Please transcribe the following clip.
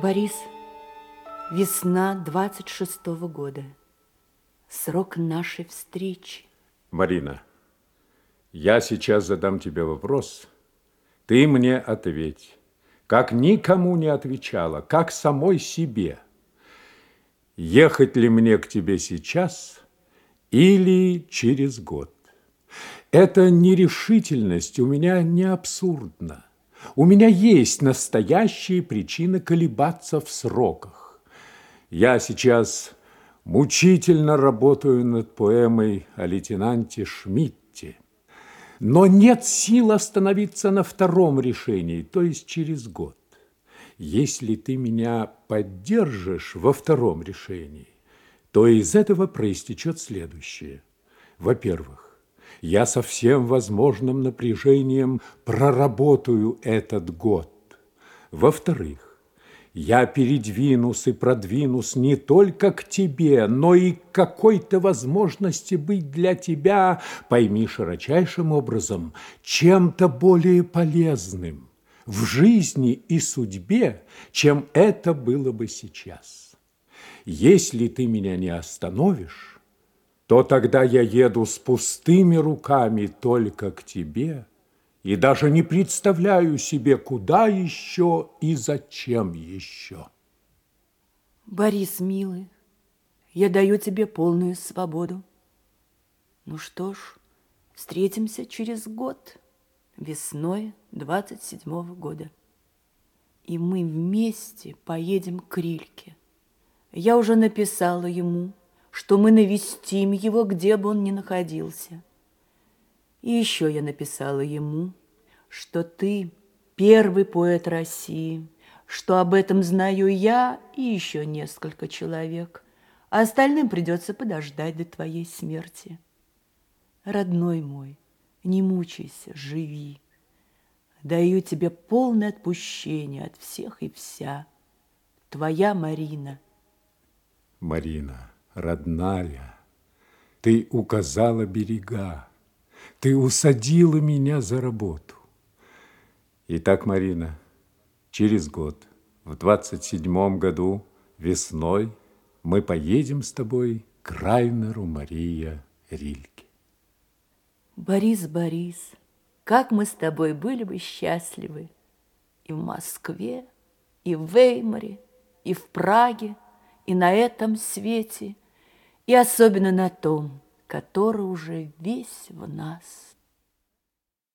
Борис, весна 26 -го года. Срок нашей встречи. Марина, я сейчас задам тебе вопрос. Ты мне ответь. Как никому не отвечала, как самой себе. Ехать ли мне к тебе сейчас или через год? Эта нерешительность у меня не абсурдна. У меня есть настоящие причины колебаться в сроках. Я сейчас мучительно работаю над поэмой о лейтенанте Шмидте. Но нет сил остановиться на втором решении, то есть через год. Если ты меня поддержишь во втором решении, то из этого проистечет следующее. Во-первых, я со всем возможным напряжением проработаю этот год. Во-вторых, я передвинусь и продвинусь не только к тебе, но и к какой-то возможности быть для тебя, пойми широчайшим образом, чем-то более полезным в жизни и судьбе, чем это было бы сейчас. Если ты меня не остановишь, то тогда я еду с пустыми руками только к тебе и даже не представляю себе, куда еще и зачем еще. Борис, милый, я даю тебе полную свободу. Ну что ж, встретимся через год, весной 27-го года. И мы вместе поедем к Рильке. Я уже написала ему, что мы навестим его, где бы он ни находился. И еще я написала ему, что ты первый поэт России, что об этом знаю я и еще несколько человек, а остальным придется подождать до твоей смерти. Родной мой, не мучайся, живи. Даю тебе полное отпущение от всех и вся. Твоя Марина. Марина родная, ты указала берега, ты усадила меня за работу. Итак, Марина, через год, в двадцать седьмом году, весной, мы поедем с тобой к Райнеру Мария Рильке. Борис, Борис, как мы с тобой были бы счастливы и в Москве, и в Веймаре, и в Праге, и на этом свете – и особенно на том, который уже весь в нас.